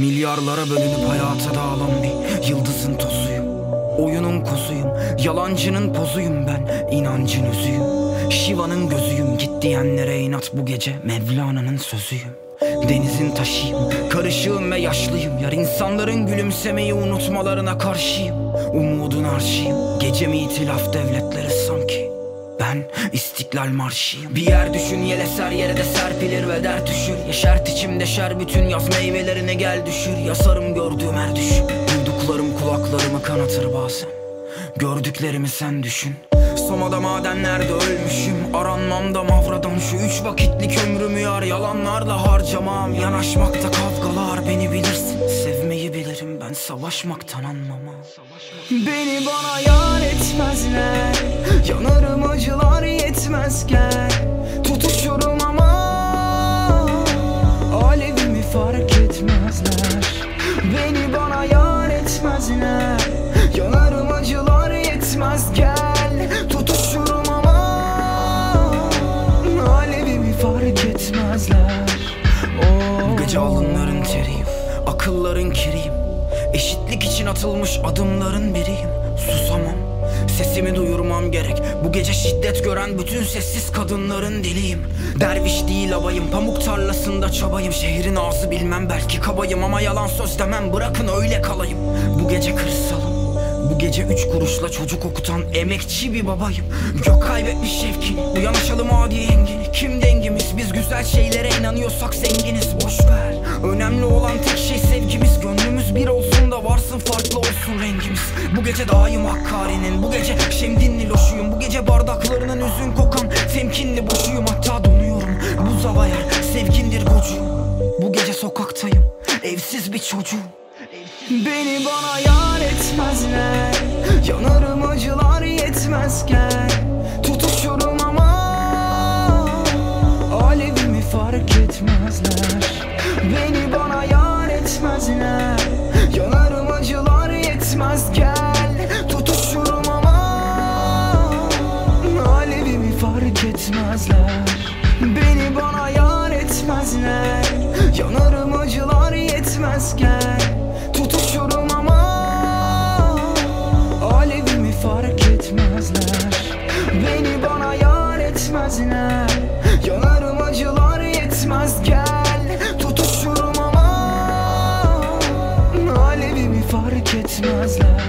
Milyarlara bölünüp hayata dağılan bir yıldızın tozuyum. Oyunun kozuyum, yalancının pozuyum ben inancın özüyüm. Şiva'nın gözüyüm, git diyenlere inat bu gece Mevlana'nın sözüyüm. Denizin taşıyım, karışığım ve yaşlıyım. Yar insanların gülümsemeyi unutmalarına karşıyım. Umudun arşıyım, gecemi itilaf devletleri ben İstiklal Marşıyım Bir yer düşün yel eser yere de serpilir ve dert düşür. Yeşert içimde şer bütün yaz meyvelerine gel düşür. Yasarım gördüğüm her düşün Duyduklarım kulaklarımı kanatır bazen. Gördüklerimi sen düşün. Soma'da madenlerde ölmüşüm. Aranmamda mavradan şu üç vakitlik ömrümü yar Yalanlarla harcamam. Yanaşmakta kavgalar beni bilirsin ben savaşmaktan anlamam. Beni bana yar etmezler. Yanarım acılar yetmezken. Tutuşurum ama Alevimi fark etmezler. Beni bana yar etmezler. Yanarım acılar yetmez gel Tutuşurum ama Alevimi fark etmezler. Bu gece alınların teriyim Akılların kiriyim Eşitlik için atılmış adımların biriyim. Susamam. Sesimi duyurmam gerek. Bu gece şiddet gören bütün sessiz kadınların diliyim. Derviş değil abayım. Pamuk tarlasında çabayım. Şehrin ağzı bilmem belki kabayım. Ama yalan söz demem. Bırakın öyle kalayım. Bu gece kırsalım. Bu gece üç kuruşla çocuk okutan emekçi bir babayım. Gök kaybetmiş şevkini Uyanışalım adi engini Kim dengimiz? Biz güzel şeylere inanıyorsak zenginiz. Boş ver. Önemli olan tek şey sevgimiz. Gönlümüz bir olsun varsın farklı olsun rengimiz? Bu gece daim Hakkari'nin Bu gece Şemdinli loşuyum Bu gece bardaklarının üzün kokan Temkinli boşuyum. Hatta donuyorum Bu zavayar sevgindir gocuyum. Bu gece sokaktayım Evsiz bir çocuğum. Beni bana yar etmezler Yanarım acılar yetmezken. Tutuşurum ama Alevimi fark etmezler. Beni bana yar etmezler fark etmezler. Beni bana yar etmezler. Yanarım acılar yetmezken. Tutuşurum ama Alevimi fark etmezler. Beni bana yar etmezler. Yanarım acılar yetmez gel Tutuşurum ama Alevimi fark etmezler